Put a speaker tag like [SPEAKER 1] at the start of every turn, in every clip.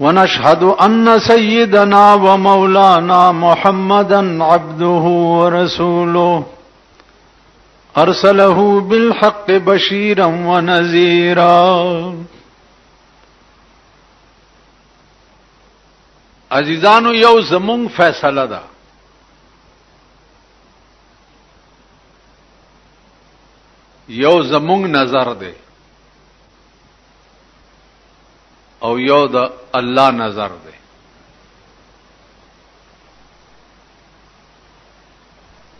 [SPEAKER 1] ونشهد أن سيدنا ومولانا محمدا عبده ورسوله أرسله بالحق بشيرا ونذيرا عزیزانو یو زمونږ فیصله ده یو زمونږ نظر ده او یو د الله نظر دی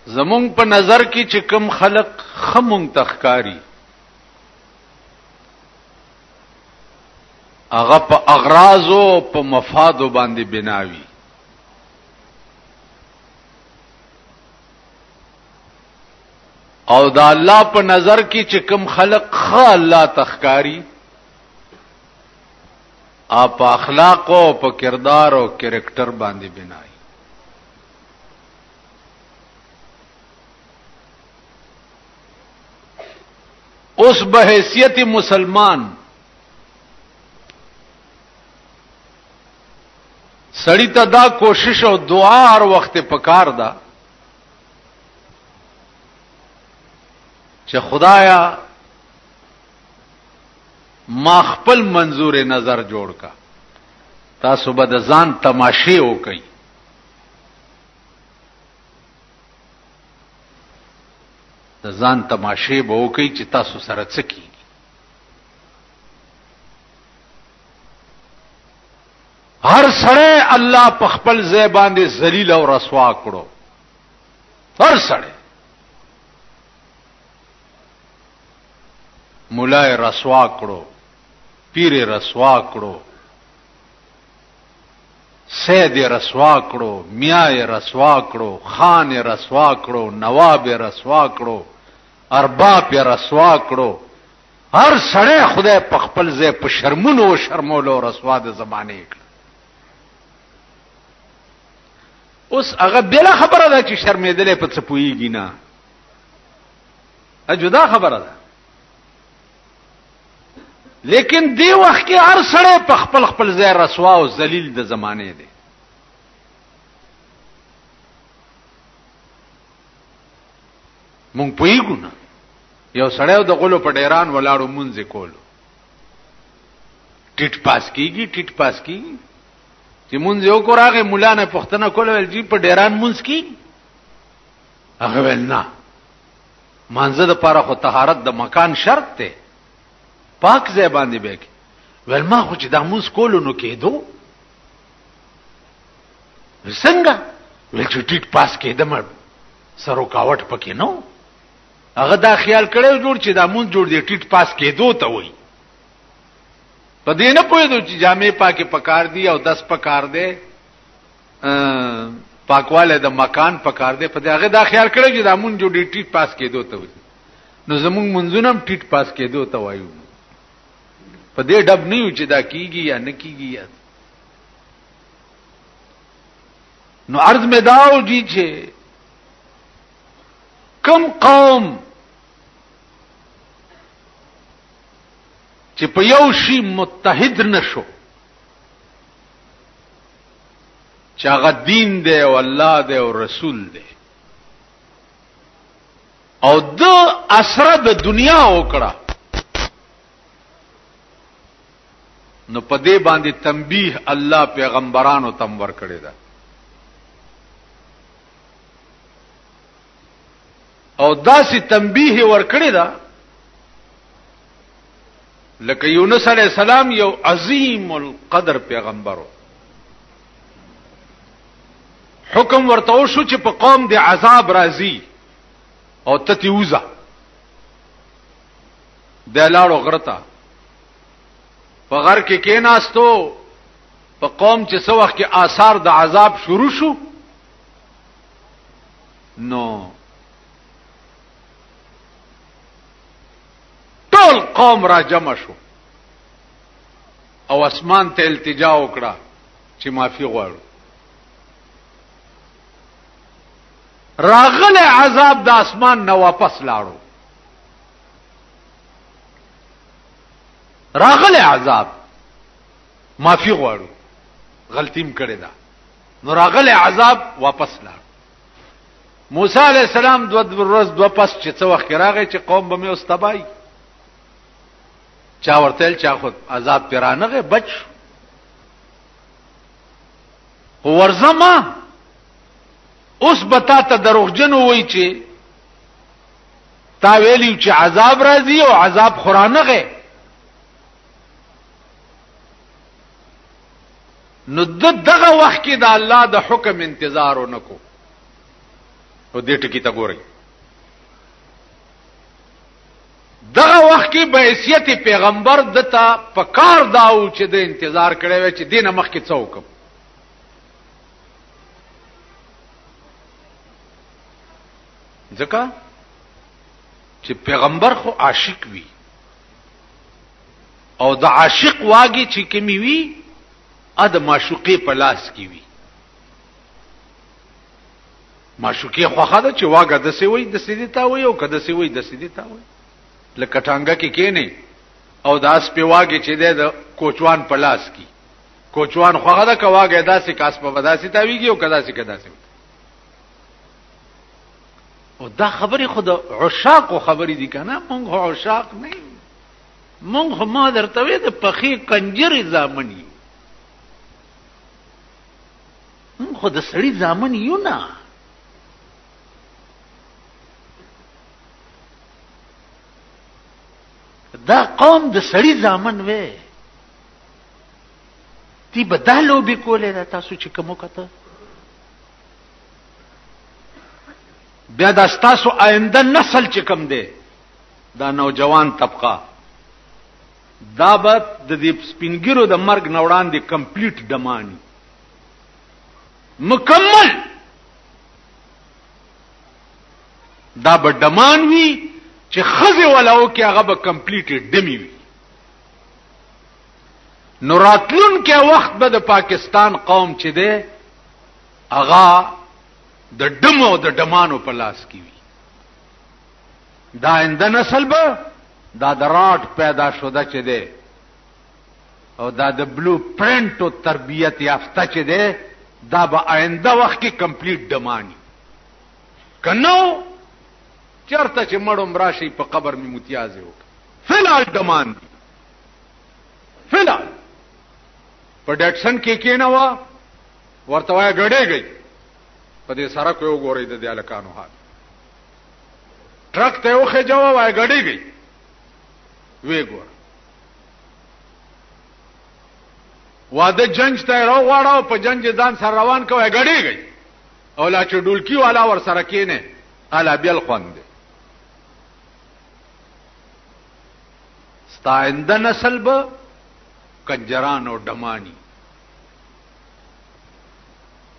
[SPEAKER 1] زمونږ په نظر کې چې کم خلق خمونږ تخکاری هغه په اغراض او په مفاد باندې بناوي او دا الله په نظر کې چې کم خلق خ الله تخکاری اپ اخلاق او په کردار او کریکٹر باندې بنای اوس به حیثیت مسلمان سړی ته دا کوشش او دعا هر وخت پکار ده چې خدایا ما خپل منظور نظر جوړ کا تاسو به د ځان تماشې وکړئ د ځان تماشې به وکړئ چې تاسو سره څه کیږي هر سړی الله په خپل ځای باندې ذلیل او رسوا کړو هر سړی مولای رسوا کړو پیر رسوا کړو سید رسوا کړو میا رسوا کړو خان رسوا کړو نواب رسوا کړو ارباب رسوا کړو هر سړی خدای په خپل ځای په شرمونو او شرمولو او رسوا د زمانه کړ اوس هغه بل خبره ده چې شرمېدلې په څه پويږي نه اجدا خبره ده لیکن دی وخت کې هر سړی په خپل خپل ځای رسوا او ذلیل د زمانه دی مونږ پويګو نه یو سړی د غلو په ډیران ولاړو مونږ کولو ټیټ پاس کیږي ټیټ پاس کیږي چې مونږ یو کو راغې مولا نه پښتنه کول ول جی په ډیران مونږ کی هغه ول نه مانزه د پاره خو طهارت د مکان شرط ته پاک ځای باندې به کی ول ما خو چې د مونږ کولو نو کېدو څنګه ول چې ټیټ پاس کېدم سرو کاوټ پکې نو هغه دا خیال کړو جوړ چې دا مونږ جوړ دی ټیټ پاس کېدو ته وای په دې نه پوهېدو چې جامې پاکې پکار دی او دس پکار دی پاکواله د مکان پکار دی په دې هغه دا خیال کړو چې دا مونږ جوړ دی ټیټ پاس کېدو ته وای نو زمونږ منځونه هم ټیټ پاس کېدو ته وایو په دې ډب نه یو چې دا کیږي یا نه کیږي یا نو عرض مې داو جی چې کم قوم چې په یو شی متحد نشو چې هغه دین دی او الله دی او رسول دی او د اسره د دنیا وکړه نو په دې باندې تنبیه الله پیغمبرانو تم ور کړی ده او داسې تنبیه ورکړی دا لکه یونس علی السلام یو عظیم القدر پیغمبرو حکم ورته وشو چې په قوم د عذاب راځي او تتی وزه د لاړو غرتا په غر کې کېناستو په قوم چې څو وخت کې آثار د عذاب شروع شو نو ټول قوم را جمع شو او اسمان ته التجا وکړه چې معافي غواړو راغله عذاب د اسمان نه واپس لاړو راغله عذاب معافي غواړو غلطیم کړی دا نو راغله عذاب واپس لاړ موسی علی السلام دو ورځ دو پس چې څو وخت راغی چې قوم به مې اوس تبای چا ورتل چا خود عذاب پیرانغه بچ ورزما اوس بتا ته دروغجن وای چې تا ویلیو چې عذاب راځي او عذاب خورانغه نو دغه وخت کې د الله د حکم انتظار ونکو او دې ټکی ته ګورئ دغه وخت کې بحیثیت پیغمبر دتا په کار داو چې د انتظار کړي وي چې دینه مخ کې څوک ځکه چې پیغمبر خو عاشق وي او د عاشق واګي چې کمی وي ا د معشوقې په لاس کې وي معشوقې خوخه ده چې واګه د سی وي د سی دي تا وي او کده سی وي د سی دي تا وي لکه ټانګه کې کینې او داس په واګي چې ده د کوچوان په لاس کې کوچوان خوغه ده کواګه داسې کاس په بداسي تاویږي او کدا سي کدا سي او دا خبرې خو د عشاقو خبرې دي کنه مونږ خو عشاق نه مونږ خو ما درته وې د پخې کنجرې ځامن یو مونږ خو د سړي ځامن یو نه دا قوم د سړي ځامن وې تی بدالو به کولې دا تاسو چې کوم کته بیا دا ستاسو آینده نسل چې کم دی دا نوجوان طبقه دا به د دې سپینګیرو د مرګ نه وړاندې کمپلیټ دمانی مکمل دا به دمان وی چې خزه ولاو کې هغه به کمپلیټ دمی وی نو راتلون کې وخت به د پاکستان قوم چې دی اغا د ډمو د ډمانو په لاس کې وي دا اند نسل به دا د راټ پیدا شوده چې دی او دا د بلو پرنټ او تربیت یافته چې دی دا به آینده وخت کې کمپلیټ ډمانی کنو چرته چې مړم راشي په قبر می متیازه وک فلال ډمان دی فلا په ډټسن کې کېنه وا ورته وای غړې گئی په دې سره کوي وګورې د دې الکانو حال ټرک ته وخه جواب وای غړې گئی وی ګور واده جنج ته راو واړو په جنج ځان سره روان کوي غړې گئی او لا چې ډولکی والا ور سره کېنه الا بیل خوند ستا آینده نسل به کنجران او ډمانی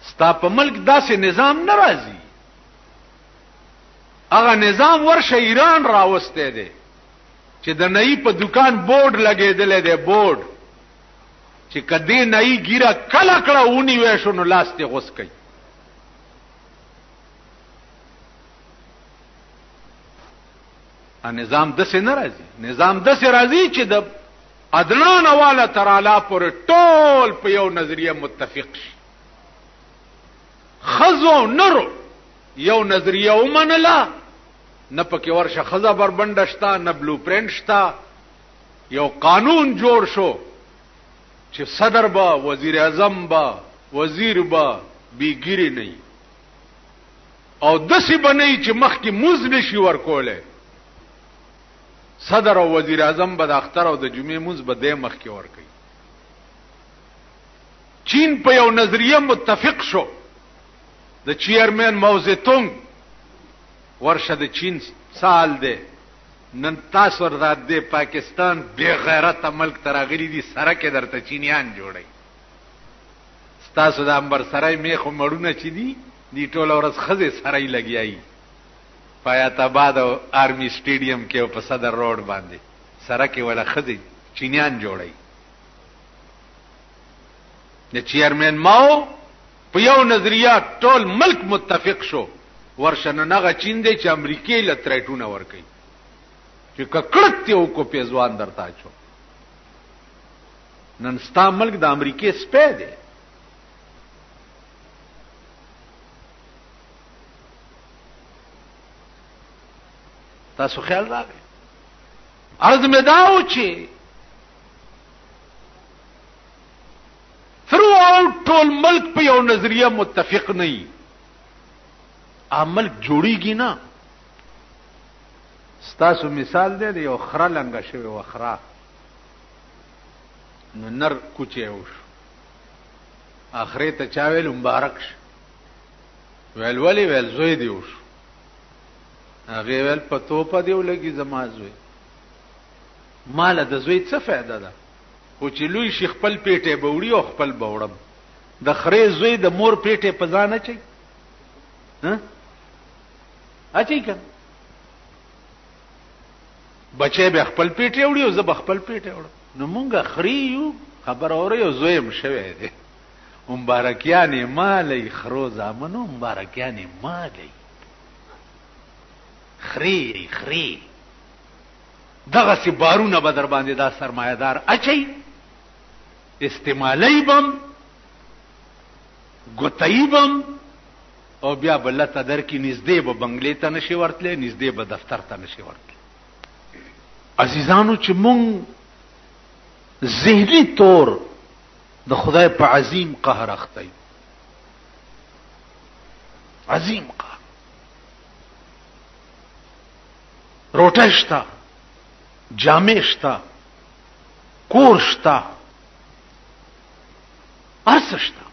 [SPEAKER 1] ستا په ملک داسې نظام نه راځي هغه نظام ورشه ایران راوسته دی چې د نئی په دکان بورډ لګېدل دی بورډ چې کدی نئی ګیره کله کړه ونی وې شو نو لاس ته غوس کوي نظام دسې نه راځي نظام دسې راځي چې د عدنان والا تر اعلی پر ټول په یو نظریه متفق شي خزو نرو یو نظریه ومنله نه پکې ورشه خزه بربند شتا نه بلو پرینټ شتا یو قانون جوړ شو چې صدر با وزیر اعظم با وزیر با بیګری نه او دسی به نه وي چې مخکې موز نشي ورکولی صدر او وزیر اعظم به د اختر او د جمعې موز به د مخکې ورکوي چین په یو نظریه متفق شو د چیئرمین موزیتونګ ورشه د چین سال دی نن تاسو ورته د پاکستان بی غیرت ملک تراغلی دي سره کې درته چینیان جوړي تاسو د امبر سره میخو مړونه چي دي دی ټوله ورځ ښځې سره یې لګیا یي، په حیات اباد او آرمي سټېډیم کې او په صدر روډ باندې سره کې وله ښځې چینیان جوړوي. د چیئرمین ماو په یو نظریه ټول ملک متفق شو، ورشه نن هغه چین دی چې امریکې له تریټونه ورکوي چې که کړک دې وکړو پېزوان درته اچو. نن ستا ملک د امریکې سپی دی. تاسو خیال راغی عرض می داو چې ثرو آؤٹ ټول ملک په یو نظریه متفق نه ای عمل جوړیږي نه ستاسو مثال دی د یو خره لنګه شوی و خره نو نر کوچه وشو اخره ته چا ویل مبارک شه ویل ولی ویل زوی دی وشو هغه ویل په توپه دی ولګي زما زوی مال د زوی څه فائدہ ده خو چې لوی شي خپل پیټه بوړي او خپل بوړم د خرې زوی د مور پیټه په ځان اچي ها اچي کنه بچی به خپل پیټی وړي او زه به خپل پیټی وړم نو مونږه خري یو خبر اوري او زویم شوی دی مبارکیان مالی خرو زامنو مبارکیان مالی خري خري دغه سي بارونه به در باندې دا سرمایدار اچي استعمالي بم ګوتهيي بم او بیا به لته درکې نږدې به بنګلې ته نشي ورتلی نږدې به دفتر ته نشي ورتلی عزیزانو چې مونږ ذهني طور د خدای په عظیم قهر اخته یو عظیم قهر روټه شته جامې شته کور شته ارڅه شته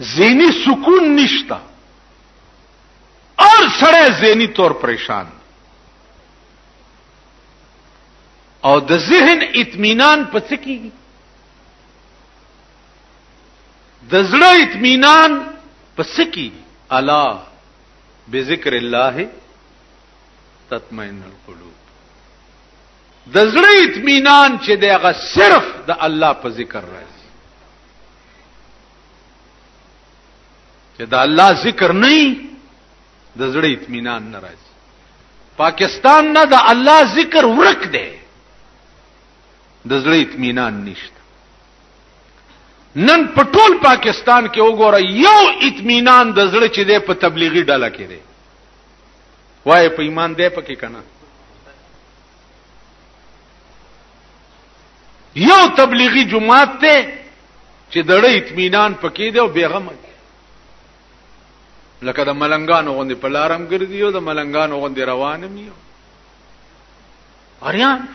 [SPEAKER 1] ذهني سکون نشته ار سړی ذهني طور پریشان او د ذهن اطمینان په څه کېږي د زړه اطمینان په څه کېږي الا بذکر الله تطمئن القلوب د زړه اطمینان چې دی هغه صرف د الله په ذکر راځي چې د الله ذکر نه د زړه اطمینان نه راځي پاکستان نه د الله ذکر ورک دی د زړه اطمینان نشته نن په ټول پاکستان کې وګوره یو اطمینان د زړه چې دی په تبلیغي ډله کې دی وای په ایمان دی پکې کنه یو تبلیغی جماعت ته چې دړې اطمینان پکې دی او بیغم دی لکه د ملنګانو غوندې په لارم ګرځي او د ملنګانو غوندې روانم یو اریان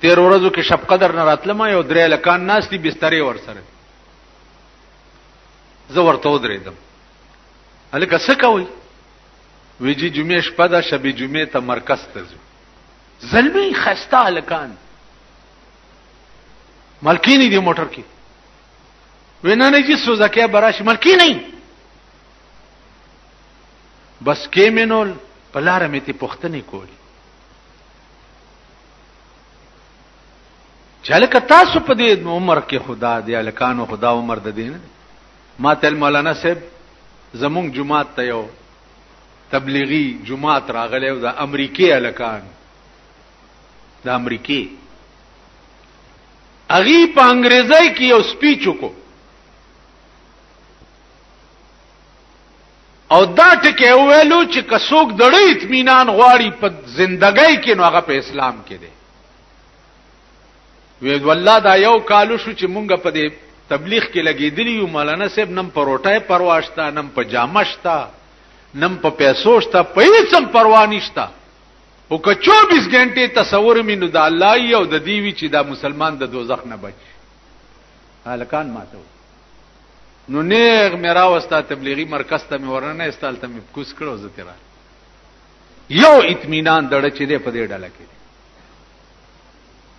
[SPEAKER 1] تیر ورځو کې شب قدر نه راتلم یو درې لکان ناشتي بسترې ور سره زه ورته ودرېدم الکه څه کوي وی جی جمعه شپه ده شب جمعه ته مرکز ته ځو زلمی خسته الکان ملکینی دی موټر کې وینا نه جی سوزکه براش ملکینی بس کیمنول پلار مې ته پښتنې کولی چلکه تاسو په دې عمر کې خدا دې الکانو خدا عمر د دین ما تل مولانا صاحب زمونږ جماعت ته یو تبلیغي جماعت راغلی او د امریکې الکان د امریکې اغي په انګریزي کې یو سپیچ وکړو او دا ټکی ویلو چې کڅوګ دړې اطمینان غواړي په زندګۍ کې نو هغه په اسلام کې دی وی والله دا یو کال شو چې مونږ په دې تبلیغ کې لګیدلی یو مولانا صاحب نم پروټه پرواشتا نم په جامه شتا نم په پیسو شتا په هیڅ هم پروا نشتا او که 24 غنټه تصور مینو د الله یو د دی وی چې دا مسلمان د دوزخ نه بچ هلکان ماته نو نیغ میرا وستا تبلیغی مرکز ته ورنه استال ته کوس کړو زه تیرا یو اطمینان دړه چې دې په دې ډله کې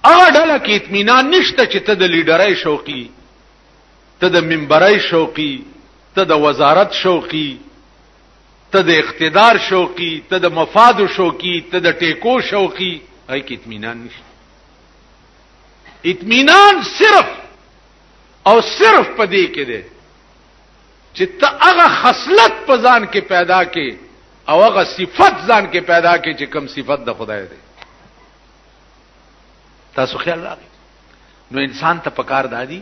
[SPEAKER 1] هغه ډله کې اطمینان نشته چې ته د لیډرۍ شوقي ته د منبرۍ شوقي ته د وزارت شوقي ته د اقتدار شوقي ته د مفاد شوقي ته د ټیکو شوقي هغه کې اطمینان نشته اطمینان صرف او صرف پدې کې ده چې ته هغه خصلت په ځان کې پیدا کې او هغه صفت ځان کې پیدا کې چې کم صفت د خدای دی تاسو خیال راغی نو انسان ته پکار دادی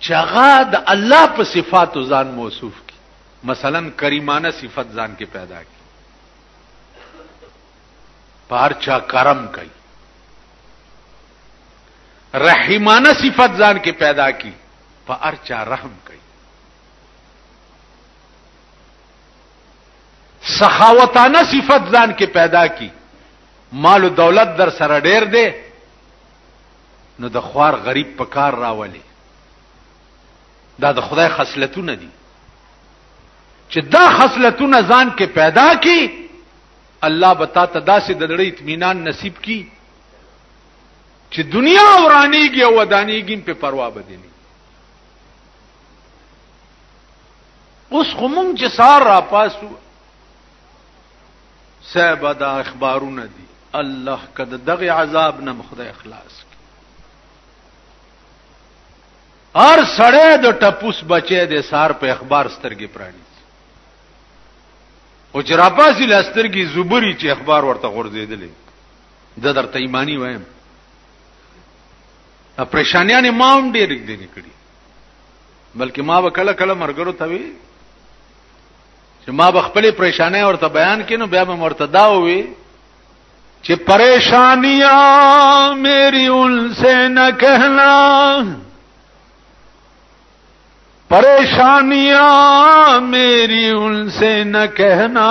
[SPEAKER 1] چې هغه د الله په صفاتو ځان موصوف کی مثلا کریمانه صفت ځان کې پیدا کی پار چا کرم کوي رحیمانه صفت ځان کې پیدا کی په هر چا رحم کوي سخاوتانه صفت ځان کې پیدا کی مال او دولت در سره ډیر دی نو د خوار غریب په کار راولي دا د خدای خصلتونه دي چې دا خصلتونه ځان کې پیدا کی الله بتا ته داسې د نړۍ اطمینان نصیب کی چې دنیا ورانیږي او ودانیږي په پروا بدلی اوس خو مونږ چې سار را پاسو صاحب دا اخبارونه دي الله کده دغه عذاب نه خدای اخلاص هر سړی د ټپوس بچی د سار په اخبار سترګې پرانی او چې راپاسي لسترګي زبري چې اخبار ورته غورځېدلې زه درته ایمانی وایم پریشانیان ما هم ډېر دې نه کړی بلکې ما به کله کله مرګرو ته وی چې ما به خپل پریشانې ورته بیان کینو بیا به مرته دا وی چې پریشانیاں میری ان سے نہ کہنا پریشانیاں میری ان سے نہ کہنا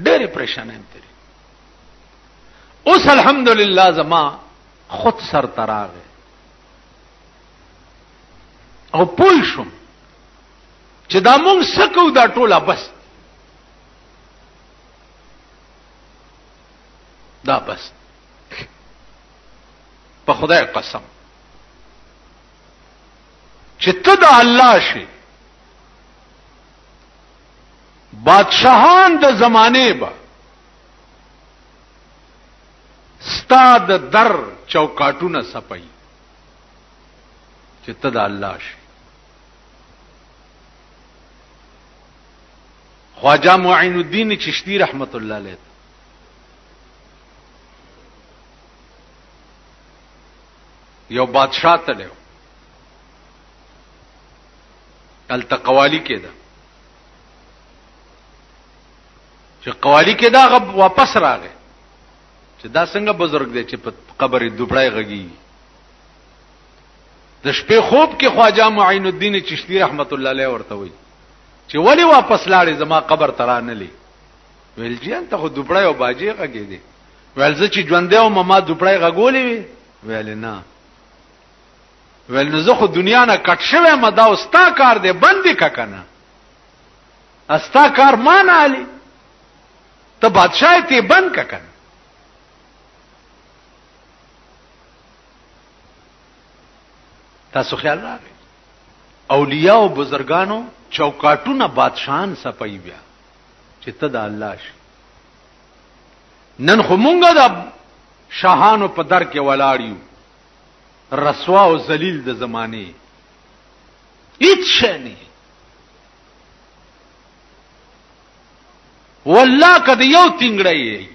[SPEAKER 1] ډېرې پریشانې تیرې اوس الحمدلله زما خود سر تراغه او پوه شوم چې دا مونږ سکو دا ټوله بس دا بس په خدای قسم چې ته د الله شي بادشاہان د زمانه به ستا د در چوکاټونه سپي چې ته د الله شي خواجه معین الدین چشتی رحمت الله علیه یو بادشاہ تلو هلته قوالی کېده چې قوالی کې دا غب واپس راغی چې دا څنګه بزرګ دی چې په قبر دوبړای غږی د شپې خوب کې خواجه معین الدین چشتی رحمت الله علیه ورته وی چې ولی واپس لاړې زما قبر ترا نه لې ویل جی انت خو دوبړای او باجی غږی دی ویل زه چې ژوندې او مما دوبړای غږولې وی ویل نه ویل نو زه خو دنیا نه کټ شوی ما دا استا کار دی بندې کا کنه استا کار ما نه علی ته بادشاہ ته بند کا کنه تاسو خیال راغی اولیاء او بزرګانو چوکاټونه بادشاہان صفای بیا چې ته د الله شي نن خو مونږه د شاهانو په در کې ولاړ یو رسوا او ذلیل د زمانه هیڅ شي نه والله کده یو تنگړی یې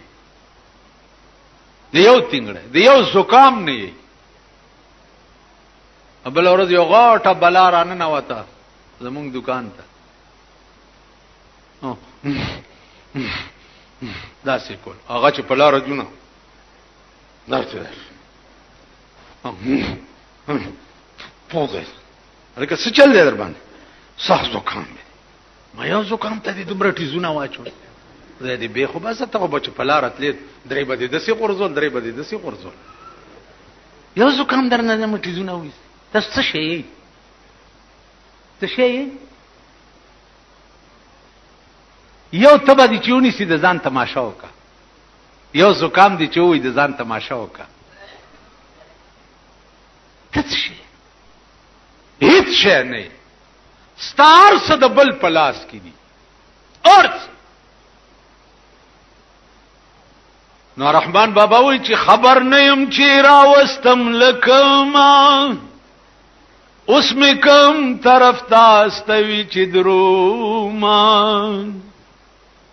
[SPEAKER 1] د یو تنگړی د یو زکام نه یې بل ورځ یو غاټه بلا را نه نوته زمونږ دکان ته دا سې کول هغه چې په لار جوړه دا څه ده پوګه لکه څه چل دی در باندې سخت زکام دی ما یو زکام ته دې دومره ټیزونه واچول زه دې به خو بس ته بچ په لار تلې درې بده د سي قرزول درې بده د سي قرزول یو زکام در نه مې ټیزونه وې تاسو څه شي څه شي یو تبه دي چونی سي د ځان تماشا وکړه یو زکام دی چې وای د ځان تماشا وکا تڅ شي هیڅ شي نه ستار صد بل پلاس کې دي ارز نو رحمان بابا وای چې خبر نه يم چې را وستم لکما اوس می کم طرف تاستوي چې درو ما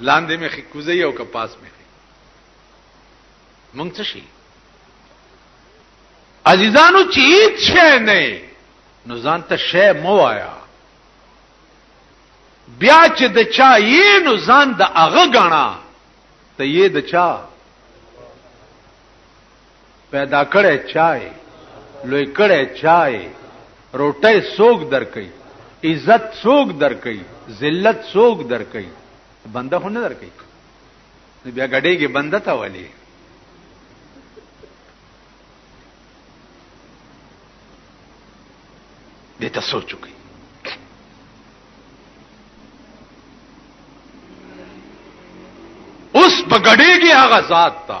[SPEAKER 1] لاندې مې کوزي او که پاس مې مونږ څه شي عزیزانو چې هیڅ شی نه نو ځان ته شی مو وایا بیا چې د چا یې نو ځان د هغه غاڼه ته یې د چا پیدا کړی چای لوی کړی چای روټه سوګ درکې عزت سوګ درکې ذلت سوګ درکې بنده خو نه درکې بیا غډېږي بنده تا ولي دې ته سوچو کې اوس بغړېږي هغه ذات ته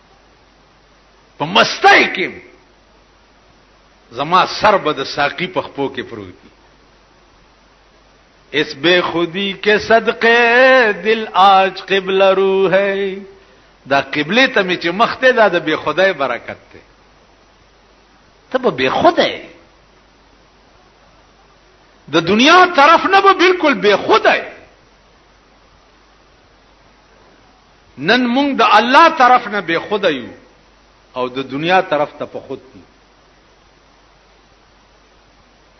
[SPEAKER 1] په مستای کې زما سر به د ساقي په خپو کې پروت دی اس بے خودی کے صدقے دل آج قبلہ رو ہے دا قبله ته می چې مخته دا د بے خدای برکت ته ته به بے خدای د دنیا طرف نه به بالکل بے خدای نن مونږ د الله طرف نه بے خود یو او د دنیا طرف ته په خود یو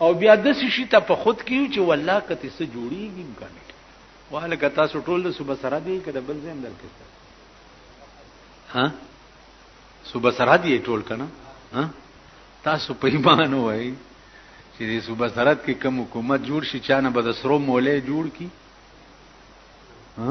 [SPEAKER 1] او بیا د شي ته په خود کیو چې والله کته سه جوړیږي کنه واله کتا سو ټول د صبح سره دی کده بل زم درکې ها صبح سره دی ټول کنه ها تاسو په ایمان وای چې د صبح سره کې کوم حکومت جوړ شي چانه به د سرو مولې جوړ کی ها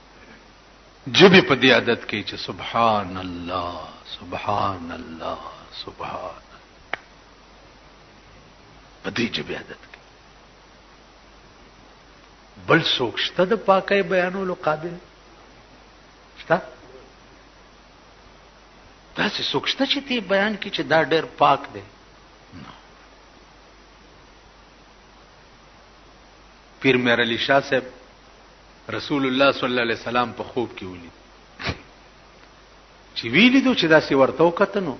[SPEAKER 1] جبه په دې عادت کې چې سبحان الله سبحان الله سبحان په دې جبه عادت کې بل څوک شته د پاکه بیانولو قابل شته دا څه څوک شته چې دې بیان کې چې دا ډېر پاک دی پیر میر علی شاه صاحب رسول الله صلی الله علیه وسلم په خوب کې ولید چې ویلی دو چې دا سی ورته وکتنو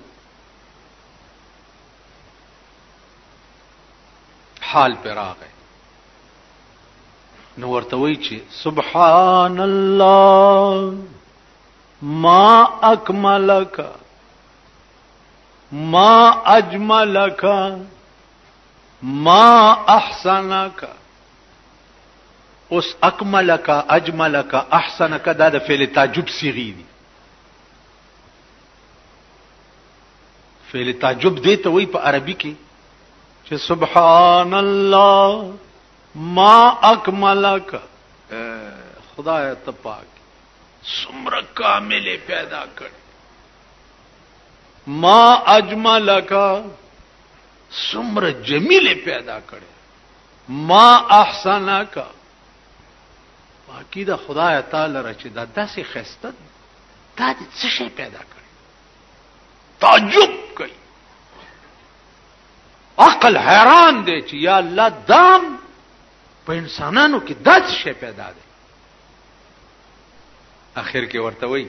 [SPEAKER 1] حال پر راغی نو ورته وی چې سبحان الله ما اکملک ما اجملک ما احسنک اوس اکملک اجملک احسنک دا د فعل تعجب صيغه دي فعل تعجب دی ته وای په عربي کې چې سبحان الله ما اکملک خدای ته پاک سمره کامل پیدا کړ ما اجملک سمر جمیل پیدا کړي ما احسنک باقی دا خدای تعالی را چې دا داسې خسته تا دې څه شي پیدا کړي تعجب کوي عقل حیران دی چې یا الله دام په انسانانو کې داسې شي پیدا دی اخر کې ورته وایي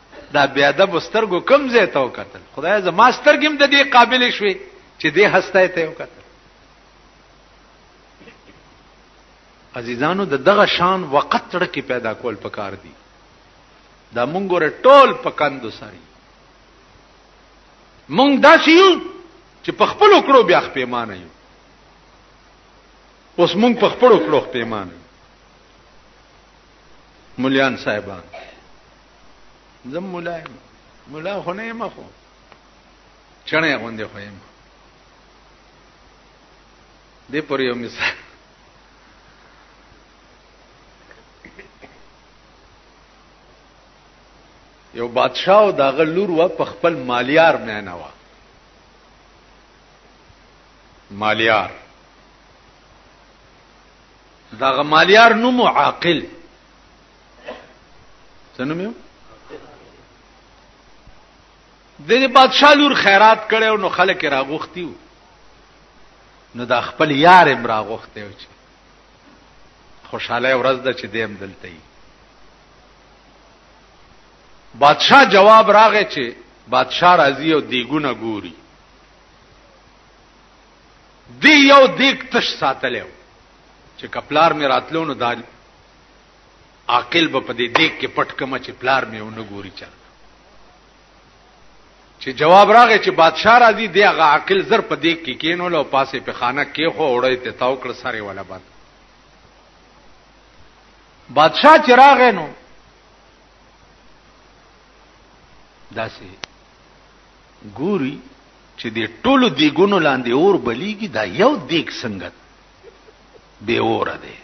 [SPEAKER 1] دا بیا د بسترګو کم ځای ته وکتل خدای زما سترګم د دې قابل شوي چې دې هسته ته وکتل عزیزانو د دغه شان وقت تړکی پیدا کول پکار دي دا مونږ ور ټول پکاندو ساري مونږ داسې یو چې په خپل کړو بیا خپېمانه یو اوس مونږ په خپل کړو خپېمانه مليان صاحبان زم مولا یم مولا خو نه یم خو چڼې غوندې خو یم دې پر یو مثال یو بادشاہ او داغه لور و په خپل مالیار مینه و مالیار دا غمالیار نوم عاقل څنګه مې د دې بادشاہ لور خیرات کړو نو خلک راغوختی وو نو دا خپل یار هم راغوخته و چې خوشاله ورځ ده چې دیم دلته یي بادشاہ جواب راغی چې بادشاہ راضی او دیګونه ګوري دی یو دیک تش ساتلی و چې که پلار مې راتلو نو دا عاقل به په دې دیک کې پټ کمه چې پلار مې ونه ګوري چل چې جواب راغی چې بادشاہ راځي دی هغه عاقل زر په دیک کې کینو لو پاسې په خانه کې خو وړې ته تاو کړ سره ولا باد بادشاہ چې راغی نو داسې ګوري چې د ټولو دیګونو لاندې اور بلیږي دا یو دیګ څنګه بې اوره دی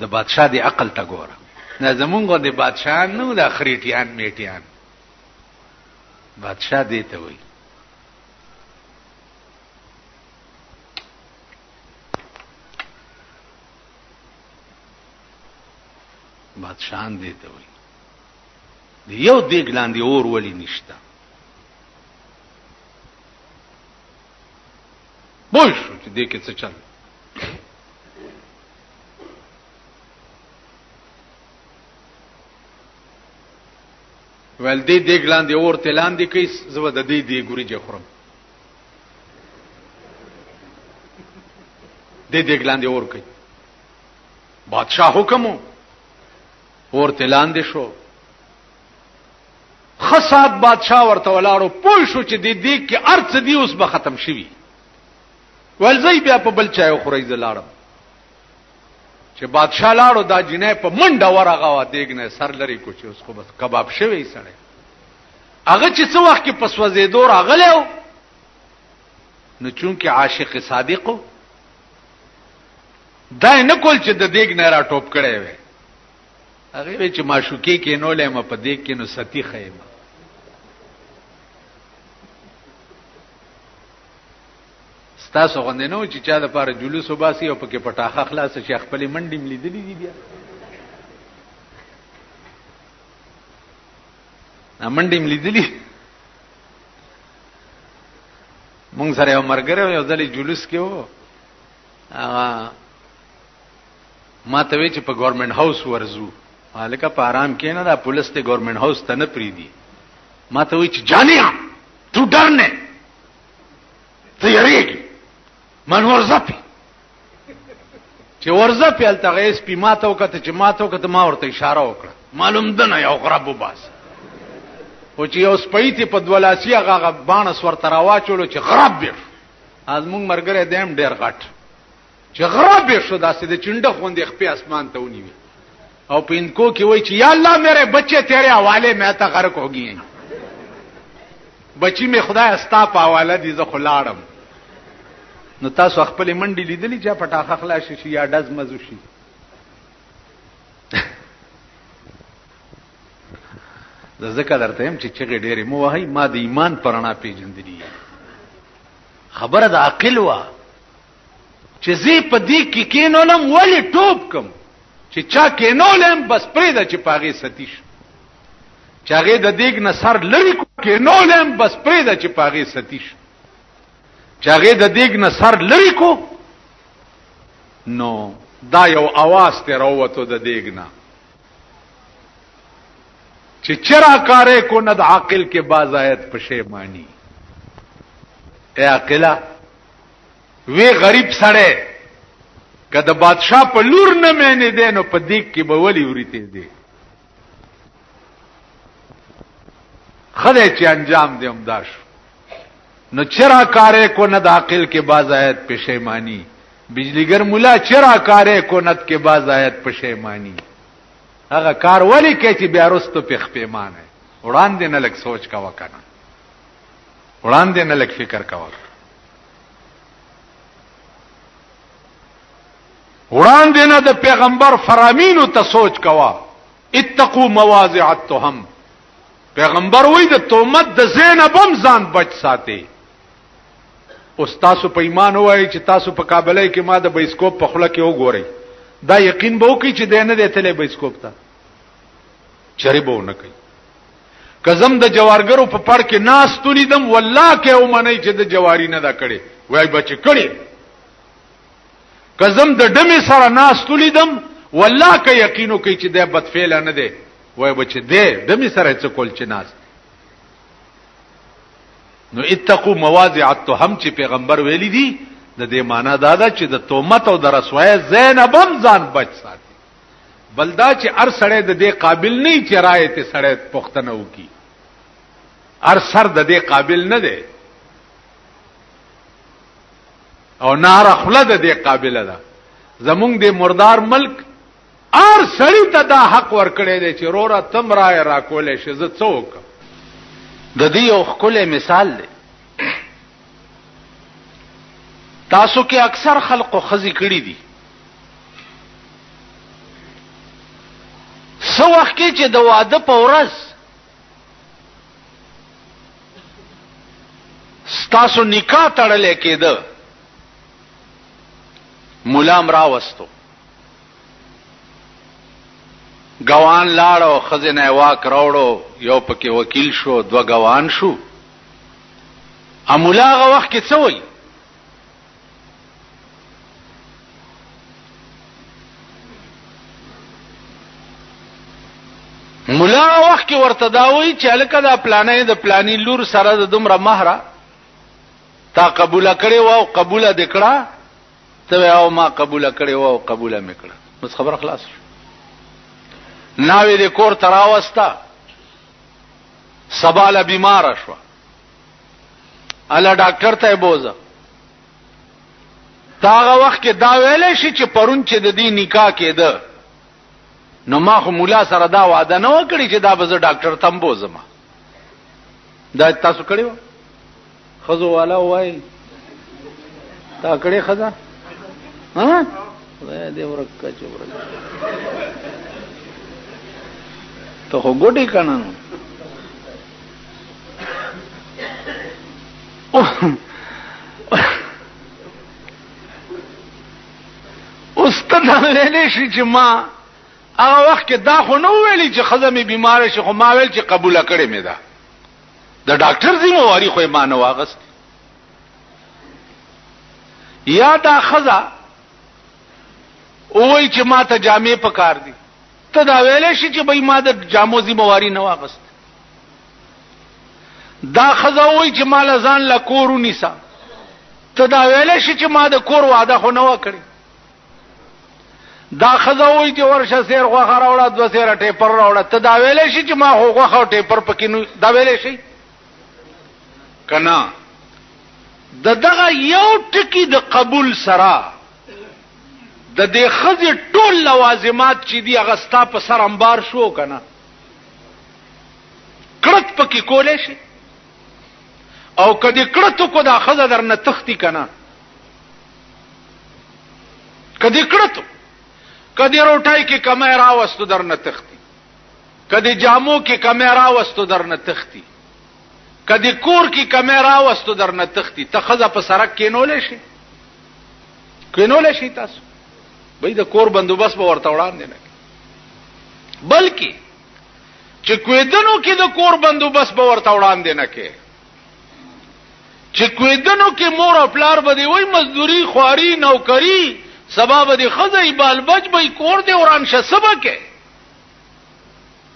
[SPEAKER 1] د بادشاه د عقل ته ګوره دا زمونږ د بادشاهان نه د خریټیان میټیان بادشاه دی ته وایي بادشاهان دی ته وایي یو دیګ لاندې اور ولی نشته بوش چې دې کې څه چل ول دې دیګ لاندې اور ته لاندې کوي زو د دې دی ګوري جخرم دې دیګ لاندې اور کوي بادشاہ حکمو اور ته لاندې شو خصات بادشاہ ورته ولاړو پوه شو چې د دې کې ارڅ دی اوس به ختم شوی ولزی بیا په بل چایو خوري زلاړم چې بادشاہ لاړو دا جنې په منډه ورغه وا دیګنه سر لري کو چې اوس خو بس کباب شوی سړی هغه چې څو وخت کې پسوځې دور اغلو نو چونکه عاشق صادقو دا نه کول چې د دیګ نه را ټوپ کړي وي هغه وی چې معشوقې کې نو لې ما په دې کې نو ستی خیمه ستاسو غوندې نو چې چا د پاره جلوس وباسي او پکې پټاخه خلاص شي خپل منډې ملي دي بیا منډې ملي دي مونږ سره یو مرګره یو ځلې جلوس کې وو ما ته وی چې په ګورنمنت هاوس ورزو الکه په آرام کې نه دا پولیس ته ګورنمنت هاوس ته نه پریدي ما ته وی چې جانیا تو ډر نه ته یریږي من ورزه پی چې ورزه پی الته غیس پی ما ته وکړه چې ما ته وکړه ما ورته اشاره وکړه معلوم ده نه یو غرب وباس او چې یو سپیتی په دولاسي هغه باڼه سور تراواچولو چې غرب بیر از مونږ مرګره دیم ډیر غټ چې غره به شو داسې د چنډه خوندې خپې اسمان ته ونیوي او په انکو کې وای چې یا الله میرے بچے تیرے حواله مې ته غرق ہوږي بچی می خدای استا په حواله دي زه خلاړم نو تاسو خپل منډي لیدلی چې پټاخه خلاص شي یا دز مزو شي د زکه درته هم چې چغې ډېرې مو وهي ما د ایمان پرانا پیژندلی خبره د عقل وا چې زه په دې کې کینولم ولې ټوب کم چې چا کینولم بس پرې دا چې پاغه ستیش چاغه د دیګ نه سر لری کو کینولم بس پرې دا چې پاغه ستیش چاغه د دیګ نه سر لری کو نو دا یو आवाज ته راوته د دیګ نه چې چرا کارې کو نه د عاقل کې بازایت پښې مانی اے عاقلہ وی غریب سړی که د بادشاه په لور نه مینې دی نو په دیګ کې به ولی وریته دی خدای چې انجام دی هم دا شو نو چرا کارې کو نه د عقل کې باز آیت پښیمانی بجلیګر مولا چرا کارې کو نت کې باز آیت پښیمانی هغه کار ولی کې چې بیا رستو پخ پیمانه وړاندې نه لک سوچ کا وکنه وړاندې نه لک فکر کاوه وړاندې نه د پیغمبر فرامینو ته سوچ کوا اتقوا مواضع التهم پیغمبر وای د تومت د زینب هم ځان بچ ساتي اوس تاسو په ایمان وای چې تاسو په کابل کې ما د بایسکوپ په خله کې وګورئ دا یقین به وکړي چې د نه دې تلې بایسکوپ ته چرې به نه کوي کزم د جوارګرو په پړ کې ناس تولې دم والله کې او منی چې د جواری نه دا کړي وای بچ کړي کزم د ډمه سره ناس تولې دم والله کې یقینو کې چې د بد فعل نه دی وای بچ دې ډمه سره څه کول چې ناس نو اتقوا مواضع التهم چې پیغمبر ویلي دي د دې معنی دا ده چې د تومت او د رسوای زینبم ځان بچ ساتي بلدا چې ار سړی د دې قابل نه چې رائے ته سړی پښتنه وکي ار سر د دې قابل نه دی او نار خله د دې قابل ده زمونږ د مردار ملک ار سړی ته دا حق ورکړی دی چې رورا تم رائے راکولې شې زه څوک د دې یو خپل مثال دی تاسو کې اکثر خلقو خزي کړي دي سو وخت کې چې د واده په ورځ ستاسو نکاح تړلې کېده مولام راوستو ګوان لاړو خزینه واک راوړو یو پکې وکیل شو دو ګوان شو امولا هغه وخت کې څه وایي مولا وخت کې ورته دا وایي چې الکه دا پلانې د پلاني لور سره د دومره مہره تا قبول کړي و او قبول دکړه ته او ما قبول کړي و او قبول میکړه بس خبر خلاص ناوې د کور تراوستا سبا له بیمار شو اله ډاکټر ته بوزه تاغه وخت کې دا ویلې شي چې پرون چې د دې نکاح کېده نو ما خو مولا سره دا وعده نه وکړي چې دا به زه ډاکټر تم بوزم دا تاسو کړیو خزو والا وای تا کړې خزا ها وای دې ورکه چې ورکه ته خو ګډي کنه نو اوس ته دا ویلې شي چې ما هغه وخت کې دا خو نه ویلې چې خزه مې بیمار شي خو ما ویل چې قبول کړې مې ده د ډاکټر ذمہ واری خو ما نه واغست یا دا خزا وای چې ما ته جامې پکار دي ته دا ویلې شي چې بای ما د جامو ذمہ واری نه واغست دا خزا وای چې مال ځان لا کورونی سا ته دا ویلې شي چې ما د کور وعده خو نه وکړي دا خزه وای چې ورشه سیر غوخه راوړه دو سیر ټیپر راوړه ته دا ویلې شي چې ما خو غوخه ټیپر پکې نو دا ویلې شي کنا د دغه یو ټکی د قبول سره د دې خزه ټول لوازمات چې دی هغه ستا په سر انبار شو کنا کړت پکې کولې شي او کدی کړتو کو دا خزه درنه تختی کنا کدی کړتو کدی روټای کې کمه راوستو درنه تختی کدی جامو کې کمه راوستو درنه تختی کدی کور کې کمه راوستو درنه تختی ته خزه په سرک کې نولې شي کینول شي تاسو به د کور بندوبست به ورته وړاندې نه بلکې چې کویدنو کې د کور بندوبست به ورته وړاندې نه کې چې کویدنو کې مور او پلار به دی وای مزدوري خواري نوکری سبا به دی خزې بال بچ به کور دی وران شه سبکه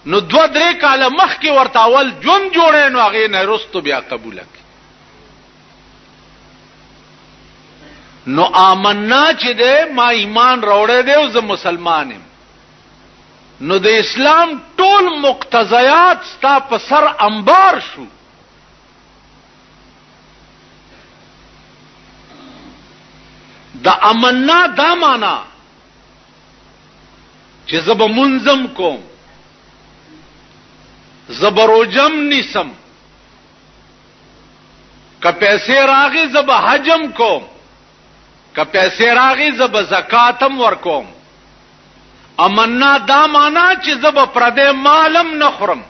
[SPEAKER 1] نو دو درې کال مخ کې ورته اول ژوند جوړې نو هغه نه رستو بیا قبول کړ نو آمنا چې ده ما ایمان راوړې ده او زه مسلمان یم نو د اسلام ټول مقتضیات ستا په سر انبار شو د امنا دا معنا چې زب منظم کوم زبروجم نیسم که پیسې راغې زب حجم کوم که پیسې راغی زه به زکات هم ورکوم امنا دا معنا چې زه به پردې مالم نه خورم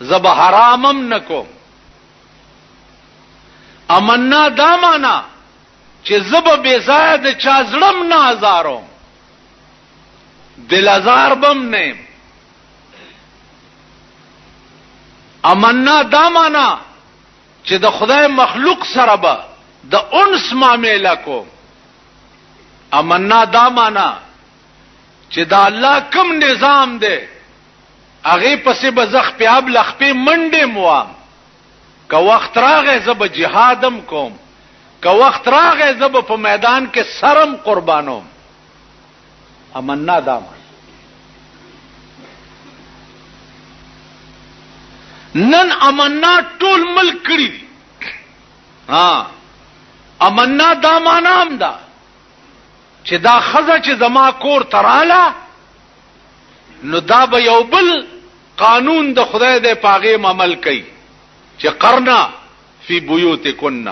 [SPEAKER 1] زه به حرامم نه کوم امنا دا معنا چې زه به بې ځایه د چا زړم نه ازاروم دل ازار بم نه امنا دا معنا چې د خدای مخلوق سره به د انس معامله کوم امنا دا معنا چې دا الله کوم نظام دی هغه پسې به زخ په اب لخ په منډه موام که وخت راغې زب جهادم کوم که وخت راغې زب په میدان کې سرم قربانوم امنا دام نن امنا ټول ملک کړی دی ها امنا دا معنا هم ده چې دا خزه چې زما کور تراله نو دا به یو بل قانون د خدای د پاغه عمل کوي چې قرنا فی بیوتکن،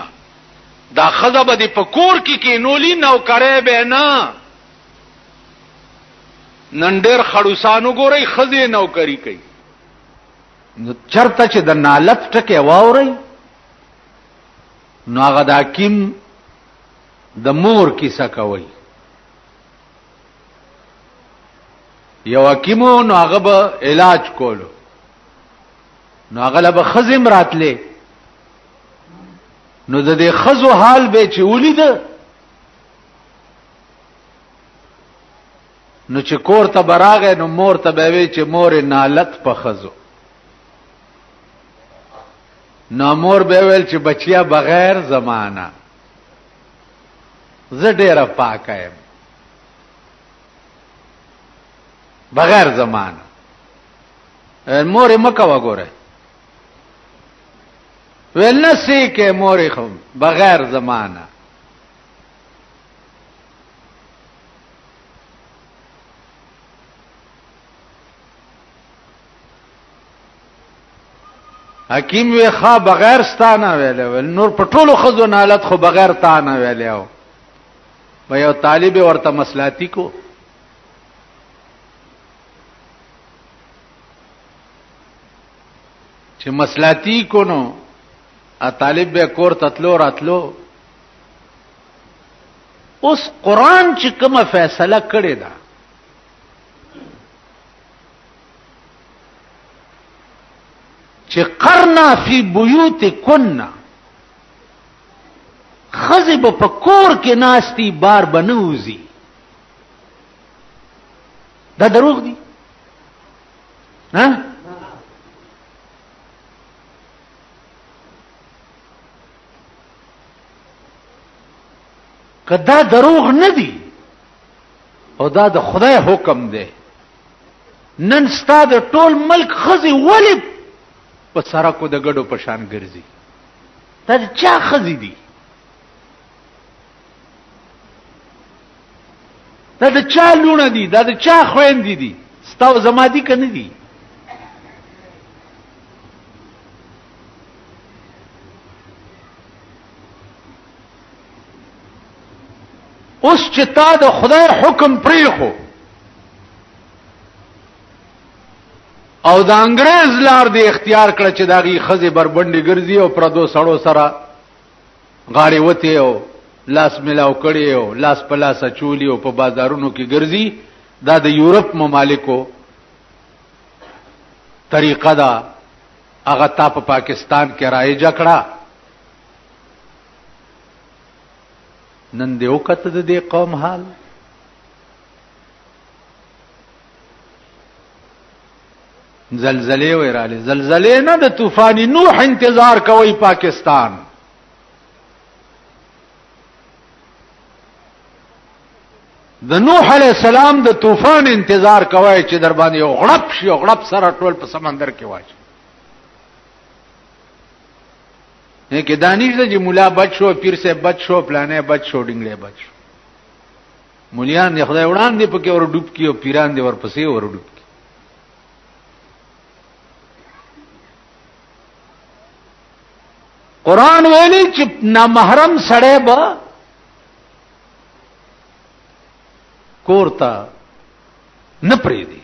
[SPEAKER 1] دا ښځه به دې په کور کې کېنولي، نوکرې به نه. نن ډېر خړوسان وګورئ، ښځې یې نوکري کوي. نو چرته چې د نالت ټکی واورئ، نو هغه د حکیم د مور کیسه کوي. یو حکیمو نو هغه به علاج کولو. نو هغه به خزم راتلې نو د دې خزو حال به چې ولید نو چې کور ته براغه نو مور ته به وی چې مور نالت په خزو نو مور به ویل چې بچیا بغیر زمانہ زه ډیره پاکه یم بغیر زمانہ مور مکه وګوره ویل نه سی کې مور خو بغیر زمانہ حکیم وی خا بغیر ستانه ویلې ول نور په ټولو خزو نالت خو بغیر تانه ویلې او په یو طالب ورته مسلاتی کو چې مسلاتی کو نو ا طالب به کور تتلو راتلو اوس قران چې کومه فیصله کړې ده چې قرنا فی بیوت کنا خزب په کور کې ناشتي بار بنوزي دا دروغ دي ها کدا دروغ نه دي او دا د خدای حکم دی نن ستا د ټول ملک خزي ولې په سرکو د ګډو پشان ګرځي تر چا خزي دي دا د چا لونه دي دا د چا خويند دي ستاو زما دي کنه دي اوس چې تا د خدای حکم پری خو او د انګريز لار دی اختیار کړ چې داغي خزه بربندې ګرځي او پردو سړو سره غاړې وته او لاس ملاو کړي او لاس په لاس چولی او په بازارونو کې ګرځي دا د یورپ ممالکو طریقه دا هغه تا په پا پاکستان کې رایج کړه نن دې وکړه د دې قوم حال زلزلې وراله زلزلې نه د طوفان نوح انتظار کوي پاکستان د نوح علی السلام د طوفان انتظار کوي چې در باندې یو غړپ شي او غړپ سره ټول په سمندر کې واچي نه کې دانش د مولا بچو پیر سے بچو پلانې بچو ډنګلې بچو مليان دې خدای وړاندې پکې ور ډوب کی او پیران دې ورپسې ور ډوب کی قران ویلي چې نا محرم سړی به کورتا نه پرې دی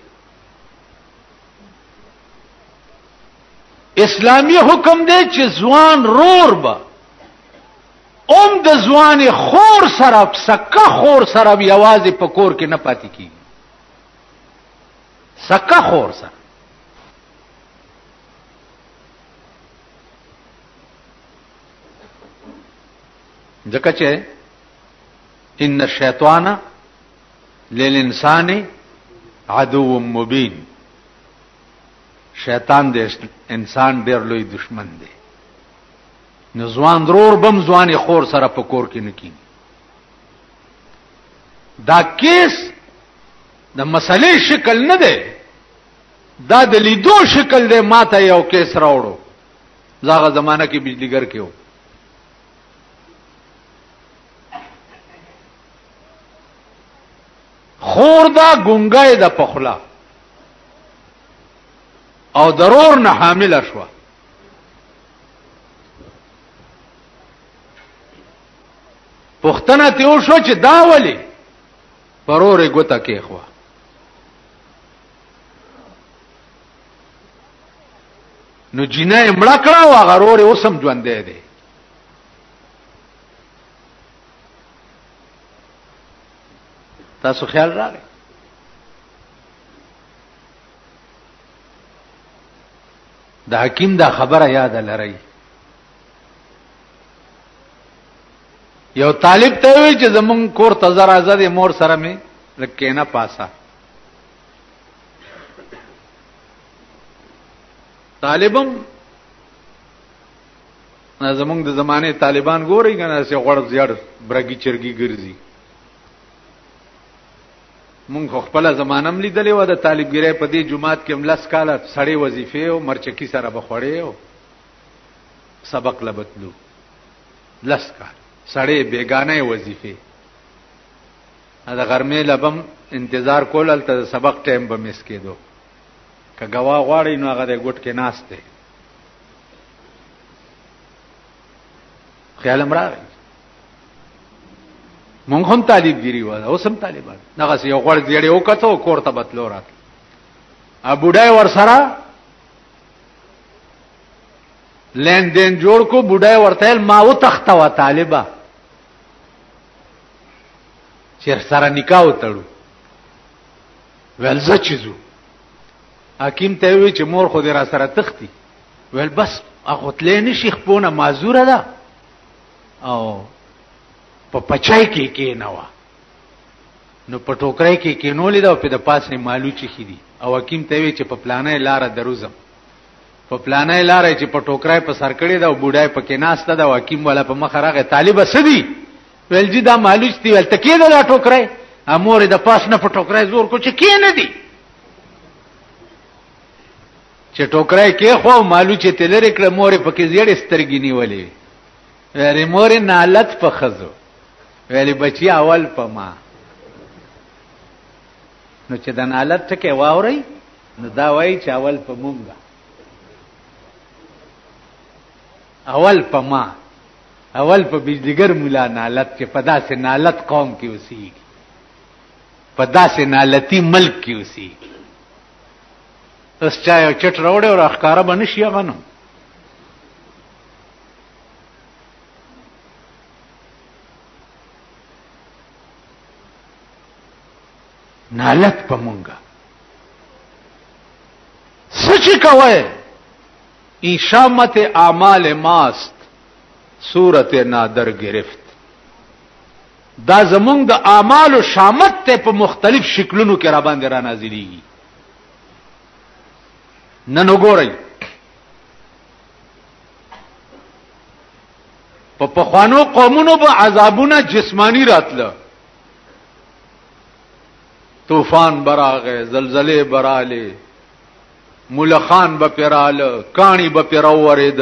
[SPEAKER 1] اسلامی حکم دی چې ځوان رور به اوم د ځوان خور سره سکه خور سره یوازې په کور کې نه پاتې کیږي سکه خور سره ځکه چې ان الشیطان للانسان عدو مبین شیطان د انسان ډیر لوی دشمن دی نو ځوان ورور بم ځواني خور سره په کور کې نکینی دا کیس د مسلې شکل نه دی دا د لیدو شکل دی ماته یو کیس راوړو زاغه زمانہ کې بجلیګر کې و خور دا ګونګای د پخلا او ضرور نه حامل شوه پښتنه ته او شو چې دا ولي پرورې ګوته کې خو نو جنې مړ کړه او غرور اوسم ژوند دی دی تاسو خیال راغی د حکیم دا خبره یاد لرئ یو طالب ته وی چې زمون کور ته زرا زد مور سره می لکه نه پاسا طالبم زمونږ د زمانه طالبان ګوري کنه چې غړ زیړ برګي چرګي ګرځي مونږ خو خپل زمانه هم لیدلې و د طالبګری په دې جماعت کې ملس کاله سړې وظیفه او مرچکی سره بخړې او سبق لبتلو لس کال سړې بیگانه وظیفه دا غرمې لبم انتظار کول تل سبق ټایم به مس کېدو که غوا غواړي نو هغه د ګټ کې ناشته خیال امراغ مونږ هم طالب ګيري و اوس هم طالبان دغه یو غړ دیړې وکړو کور ته بتلو رات ا بډای ور سره لین دین جوړ کو بډای ورته ما و تخته و طالبہ چې سره نکاح وتړو ولزه چیزو حکیم ته وی چې مور خو دې را سره تختی ول بس اخو تلې نشي خپونه معذور ده او په پچای کې کې نه و نو په ټوکرای کې کې نو لیدا په د پاسه مالو چی خېدی او حکیم ته وی چې په پلانې لار دروزم په پلانې لار چې په ټوکرای په سر کړی دا بوډای په کې ناشته دا حکیم ولا په مخ راغی طالب سدی ویل جی دا مالو چی ول تکې دا ټوکرای امور د پاس نه په ټوکرای زور کو چې کې نه دی چې ټوکرای کې خو مالو چې تلری کړه مور په کې زیړې سترګې نیولې ویلې مور نالت په خزو ویلې بچي اول په ما نو چې د نالت ټکه واوري نو دا وایي چې اول په مونږه اول په ما اول په بجلیګر مولا نالت چې په داسې نالت قوم کې اوسېږي په داسې نالتی ملک کې اوسېږي تاسو چا یو چټ راوړی او راخکاره به نشي هغه نو نالت په مونږه سچ کوي ایشامت اعمال ماست صورت نادر گرفت دا زمونږ د اعمال او شامت ته په مختلف شکلونو کې را باندې را نازلېږي نن وګورئ په پخوانو قومونو به عذابونه جسمانی راتله طوفان براغه زلزلې براله ملخان به پراله کانی به پراورید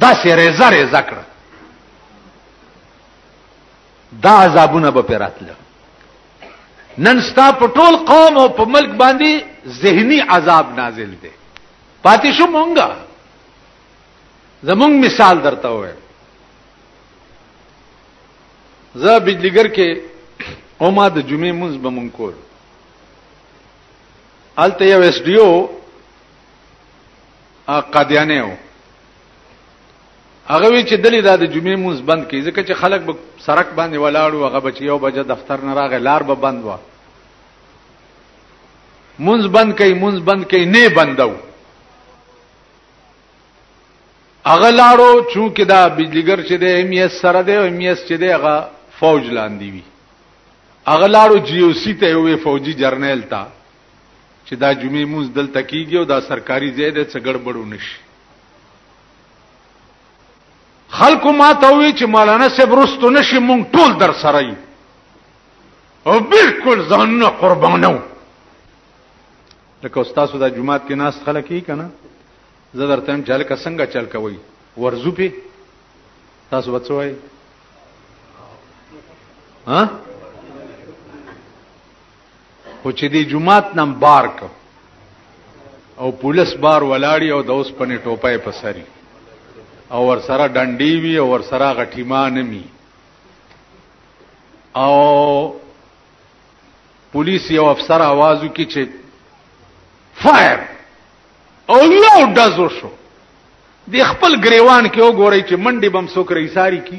[SPEAKER 1] دا سره زره ذکر دا عذابونه به پیراتله نن ستا په ټول قوم او په ملک باندې ذهني عذاب نازل دی پاتې شو مونږه زمونږ مثال درته وایم زه بجلیګر کې او ما د جمعې مونږ به مونږ کول الته یو اس ډیو ا قادیانه و هغه وی چې دلی دا د جمعې مونږ بند کړي ځکه چې خلک به سرک باندې ولاړو هغه بچي یو بجه دفتر نه راغی لار به بند و مونږ بند کړي مونږ بند کړي نه بندو هغه لاړو چونکه دا بجلیګر چې د ایم ایس سره دی او ایم ایس چې دی هغه فوج لاندې وی هغه لاړو جی او سی ته وی فوجي جرنیل ته چې دا جمعې مونږ دلته کیږي او دا سرکاري ځای دی څه ګړبړ ونشي خلکو ما ته وی چې مولانا صاحب رستو نشي مونږ ټول در سره یو او بالکل ځانونه قربانو لکه استاد دا جمعات کې ناس خلک یې کنه زه درته هم چل کا څنګه چل کوي ورزو په تاسو وڅوي ها خو چې دی جمعات نم بار کو او پولیس بار ولاړی او د اوس پنې ټوپای په سری او ور سره ډنډی وی او ور سره غټیمان می او پولیس یو افسر आवाज وکړي چې فایر او یو دزو شو د خپل گریوان کې وګورئ چې منډي بم سوکرې ساری کی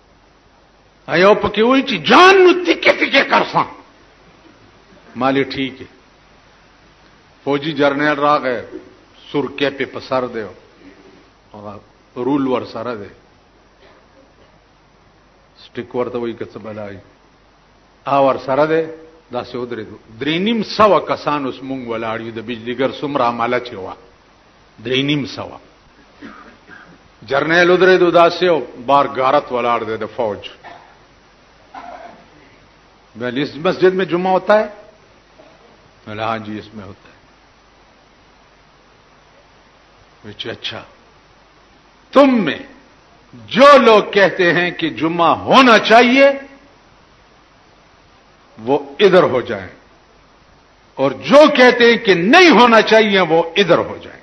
[SPEAKER 1] ایو پکې وای چې جان نو تکې تکې کرسان مالی ٹھیک ہے فوجی جرنیل راغ ہے سر کے پہ پسر دے رول ور سر دے سٹک ورته وای کڅ بلای او ور سره ده دا سه ودرېدو درې نیم سوه کسان اوس مونږ ولاړ یو د بجلیګر څومره عمله چې وه درې نیم سوه جرنیل ودرېدو داسې او بار غارت ولاړ دی د فوج بل اس مسجد میں جمعہ ہوتا ہے بولا ہاں جی اس میں ہوتا ہے اچھا تم میں جو لوگ کہتے ہیں کہ جمعہ ہونا چاہیے وہ ادھر ہو جائیں اور جو کہتے ہیں کہ نہیں ہونا چاہیے وہ ادھر ہو جائیں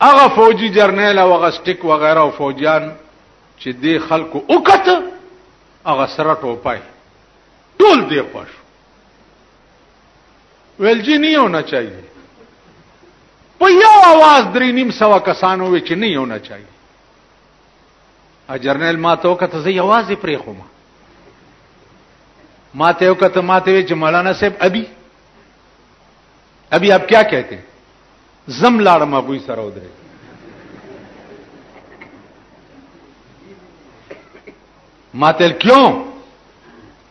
[SPEAKER 1] اغا فوجی جرنیل اور سٹک وغیرہ اور فوجیان چیخ حل کو اکت اغا سرٹ ہو پائے ٹول دے پشو ویل جی نه ہونا چاهیه په یو आवाज درې نیم سوا کسانو وی چې نه ہونا چاهیه ا جرنل ما ته وکړه زه یوازې پرې خوم ما ته وکړه ما ته وی چې مولانا صاحب ابي ابي اپ کیا کہتے زم لاړم ابوي سره ودرې ما تل کیوں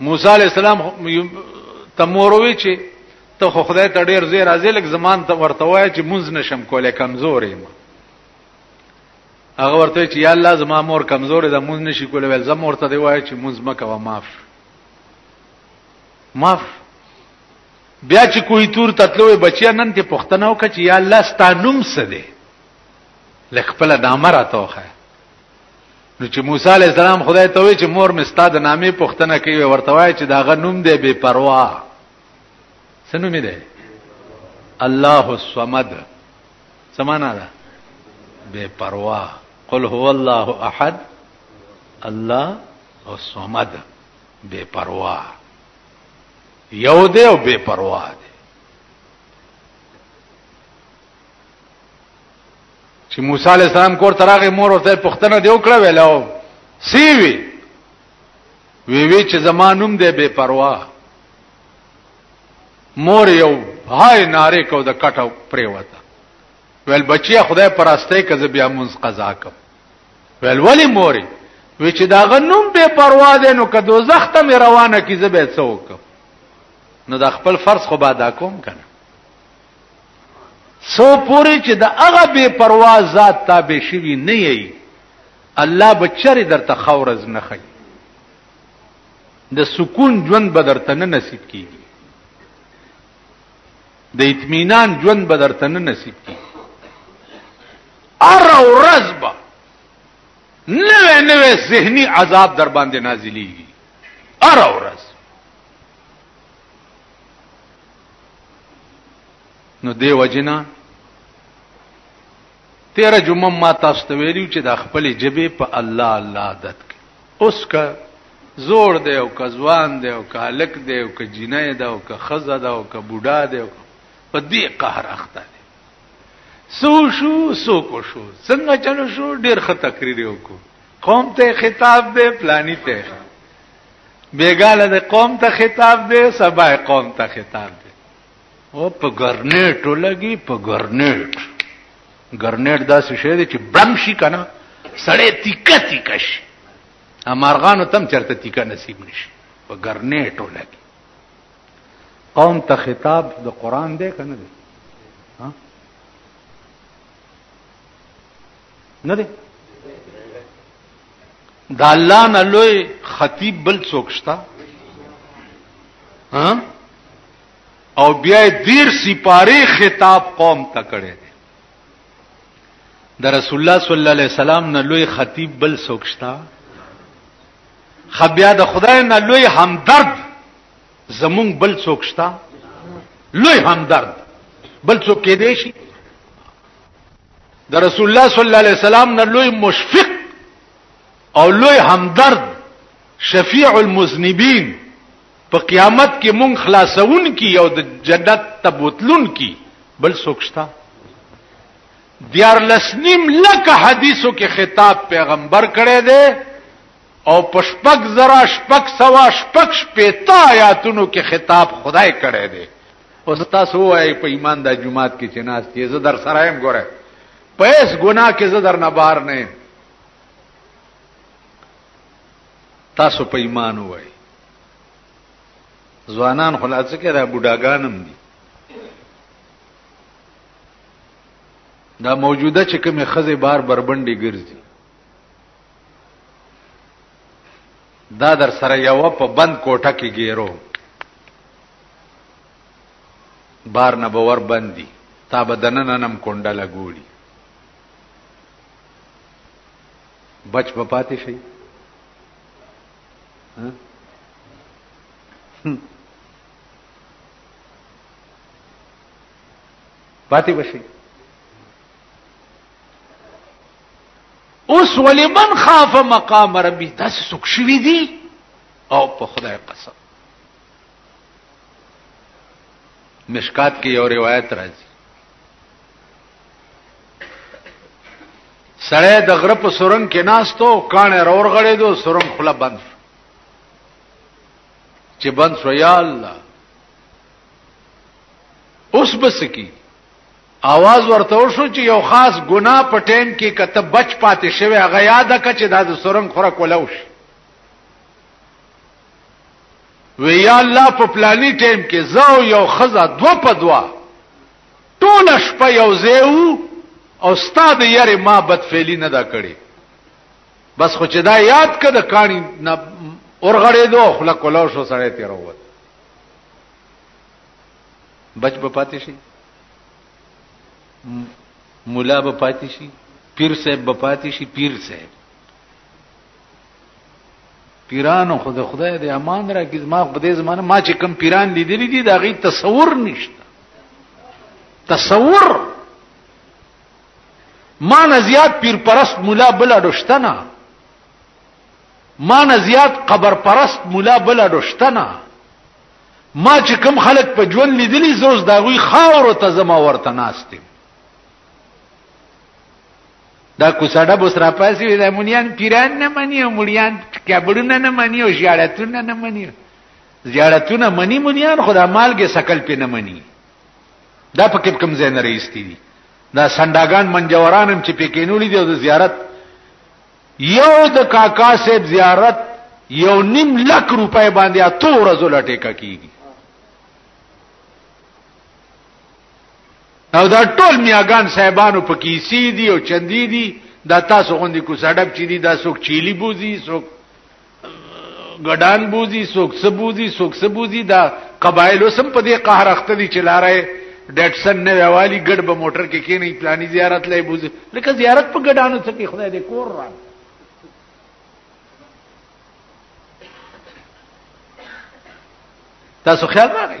[SPEAKER 1] موسی علی السلام تموروي چې ته خو خدای ته ډیر زیر راځي لکه زمان ته ورته وای چې مونږ نشم کولای کمزورې ما هغه ورته چې یا الله زما مور کمزورې ده مونږ نشي کولای ول زما ورته دی وای چې مونږ مکه و معاف معاف بیا چې کوی تور تتلوې بچیا نن ته پښتنه وکړه چې یا الله ستانوم څه دی لکه خپل دامه راته وخه نو چې موسی علی السلام خدای ته وی چې مور مې ستاد نامې پښتنه کوي ورته وای چې داغه نوم دی بے پروا سنو مې دی الله الصمد سمانا ده بے پروا قل هو الله احد الله الصمد بے پروا یو دی او بے پروا دی چې موسی علی السلام کور تراغه مور ورته پښتنه دی وکړه ویلو سی وی وی وی چې زمانوم دی بے پروا مور یو هاي ناره کو د کټو پریوته ویل بچیا خدای پرسته کزه بیا منز قضا کوم ویل ولی موري وی چې دا غنوم بے پروا دی نو که دوزخ ته مې روانه کی زه به څوک نو دا خپل فرض خو بادا کوم کنه څو پوری چې د هغه بے پروا ذات تابع شوی نه یی الله بچری درته خورز نه خی د سکون ژوند بدرته نه نصیب کیږي د اطمینان ژوند بدرته نه نصیب کیږي ار او رزبا نوې نوې ذهني عذاب در باندې نازلېږي ار او رز نو دی وجنا تیر جمعه ما تاسو ته ویلو چې د خپل جبه په الله الله عادت اوس که زور دی او که ځوان دی او که هلک دی او که جینۍ ده او که ښځه ده او که بوډا دی او په دې قهر اخته دی سو شو سو کو شو څنګه چلو شو ډیر ښه تقریر وکړو قوم ته خطاب دی پلانی ته بیګاله د قوم ته خطاب دی سبا قوم ته خطاب دی او په ګرنیټ لګي په ګرنیټ ګرنیټ داسې شی دی چې بم شي کنه سړی تیکه تیکه شي امارغانو تم چرته تیکه نصیب نشي په ګرنیټ لګي قوم ته خطاب د قران دی کنه دی ها نه دی د الله نه لوی خطیب بل څوک شته ها او بیا دیر سپاره خطاب قوم ته کړی دی د رسول الله صلی الله علیه وسلم نه لوی خطیب بل څوک شته خبیا د خدای نه لوی همدرد زمون بل څوک شته لوی همدرد بل څوک کې دی شي د رسول الله صلی الله علیه وسلم نه لوی مشفق او لوی همدرد شفیع المذنبین په قیامت کې مونږ خلاصون کی او د جنت ته بوتلون کی بل سوکشتا دیار لسنیم لکه حدیثو کې خطاب پیغمبر کړی دی او پشپک زرا شپک سوا شپک شپیتا آیاتونو کې خطاب خدای کړی دی او تاسو وایي په ایمان د جمعات کې چې ناس دي زه در سره يم ګوره پیس ګناه کې زه در نه بار نه تاسو په ایمان وایي ځوانان خلاص کې را بډاګانم دي دا موجوده چې کومه خزه بار بربندې ګرځي دا در سره یو په بند کوټه کې ګیرو بار نه باور بندي تا بدنن نم کونډه لګولي بچ په پاتې شي پاتې بشي اوس ولمن خاف مقام ربي تاسو څوک شوي دي او په خدای قسم مشکات کې یو روایت راځي سړی د غره په سورنګ کې ناستو کانه رور غړې دو سورنګ خلا بند چې بند شو یا الله اوس بس کی आवाज ورته وشو چې یو خاص ګنا په ټیم کې کته بچ پاتې شوی هغه یاد کړه چې دا د سورنګ خوره کولاو شي وی یا الله په پلاني ټیم کې زو یو خزه دو په دوا ټول شپه یو زیو او استاد یې ما بدفعلی نه دا کړی بس خو چې دا یاد کړه کانی نه اورغړې دو خلک ولاو شو سره تیر ووت بچ په پاتې شي مولا په پاتې شي پیر صاحب په پاتې شي پیر صاحب پیرانو خو د خدای د امان را کې ما په دې زمانه ما چې کم پیران لیدلې دي دا غي تصور نشته تصور ما نه زیات پیر پرست مولا بل ډشتنه ما نه زیات قبر پرست مولا بل ډشتنه ما چې کم خلک په ژوند لیدلی زوز داوی خاور ته زما ورته ناستم دا کوسړه بوس را پاسې وي دا مونیان پیران نه مني او مړیان کبړونه نه مني او زیارتونه نه مني زیارتونه مني مونیان خدا مالګه سکل په نه مني دا پکې کوم ځای نه رئیستی دي دا سنداګان منجوران هم چې پکې نولې دي او زیارت یو د کاکا صاحب زیارت یو نیم لک روپۍ باندې اتو ورځو لټه کیږي او دا ټول میاګان صاحبانو په کیسی دی او چندی دی دا تاسو غوندي کو سړب چي دي دا څوک چيلي بوزي څوک ګډان بوزي څوک سبوزي څوک سبوزي دا قبایل وسم په دې قهر اخته دي چې لارې ډټسن نه ویوالي ګډ به موټر کې کې نه پلاني زیارت لای بوزي لکه زیارت په ګډانو څخه خدای دې کور را تاسو خیال راغی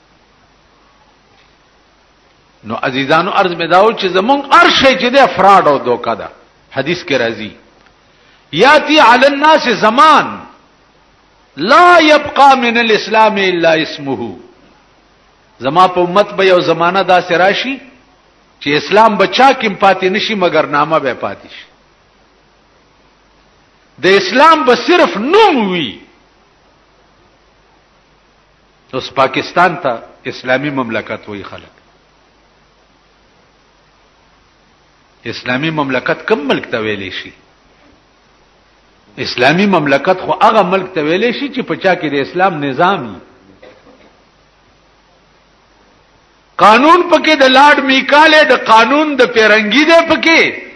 [SPEAKER 1] نو عزیزانو عرض مې داو چې زمونږ ارشه چې د افراد او دوکا ده حدیث کې راځي یاتی علی الناس زمان لا يبقى من الاسلام الا اسمه زما په امت به یو زمانہ دا سراشي چې اسلام بچا کې پاتې نشي مګر نامه به پاتې شي د اسلام به صرف نوم وي اوس پاکستان ته اسلامی مملکت وای خلک اسلامی مملکت کم ملک ته ویلې شي اسلامی مملکت خو هغه ملک ته ویلې شي چې پچا کې د اسلام نظامی قانون پکې د لارډ میکاله د قانون د پیرنګي دی پکې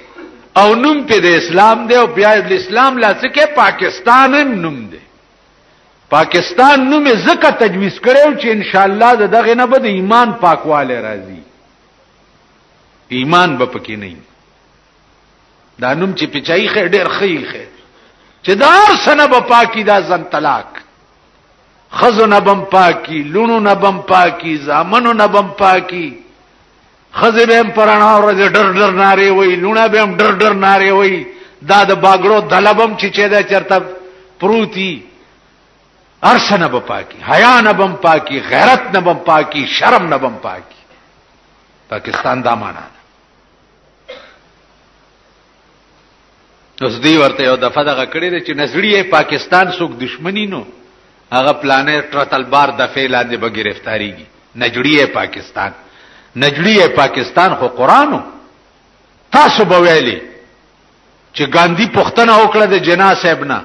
[SPEAKER 1] او نوم په د اسلام دی او بیا د اسلام لاسکه پاکستان هم نوم دی پاکستان نوم یې ځکه تجویز کړی چې ان شاء الله د دغه نه به د ایمان پاکواله راځي ایمان به پکې نه دا نوم چې پچای خې ډېر خې خې چې دا سنه به پاکي دا ځن طلاق خزو نه بم پاکي لونو نه بم پاکي زامنو نه بم پاکي خزه به هم پرانا ورځ ډر ډر ناره وای لونه به هم ډر ډر ناره وای دا د باګړو دلبم چې چې دا چرته پروتي ارسنه به پاکي حیا نه بم پاکي غیرت نه بم پاکي شرم نه بم پاکي پاکستان دا معنا اوس دی ورته یو دفعه دغه کړی دی چې نظریه پاکستان څوک دشمنی نو هغه پلانې ترتل بار د فعلاندې به گرفتاریږي نجړیه پاکستان نجړیه پاکستان خو قرانو تاسو به ویلي چې ګاندی پښتنه وکړه د جنا صاحب نه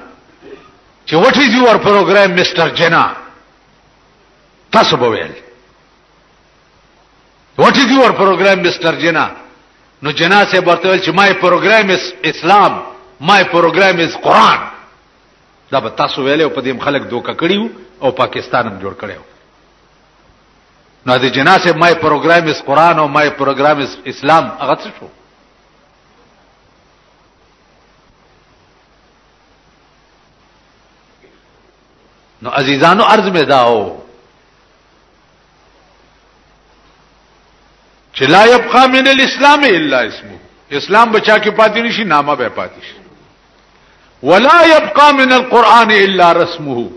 [SPEAKER 1] چې وټ از یور پروګرام مستر جنا تاسو به ویل What is your program, Mr. Jinnah? نو جنا سے برته ویل چې مای پروګرام اس اسلام مای پروګرام اس قران دا به تاسو ویلې او په دې خلک دوکه کړیو او پاکستان هم جوړ کړیو نو د جنا سے مای پروګرام اس قران او مای پروګرام اس اسلام هغه څه شو نو عزیزانو عرض می داو چې لا يبقى من الاسلام الا اسمه اسلام بچا کې پاتې نشي نامه به پاتې شي ولا يبقى من القران الا رسمه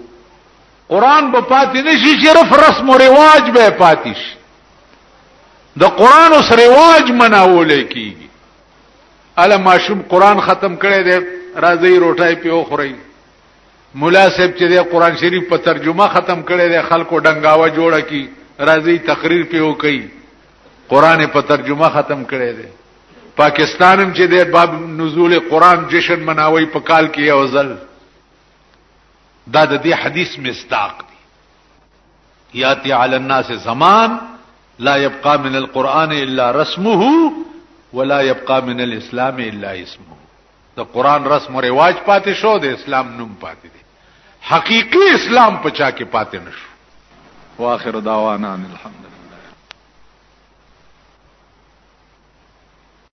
[SPEAKER 1] قران به پاتې نشي چې رف رسم او رواج به پاتې شي د قران اوس رواج مناول کیږي الا ماشوم قران ختم کړي دي راځي روټای پیو خوري مولا صاحب چې د قران شریف په ترجمه ختم کړي د خلکو ډنګاوه جوړه کی راځي تقریر په وکي قران په ترجمه ختم کړي دي پاکستانم چې د باب نزول قران جشن مناوي په کال کې یو ځل دا د دې حدیث مصداق دی یاتی علی الناس زمان لا يبقى من القران الا رسمه ولا يبقى من الاسلام الا اسمه د قران رسم او رواج پاتې شو د اسلام نوم پاتې دی حقيقي اسلام په چا کې پاتې نشو واخر دعوانا الحمد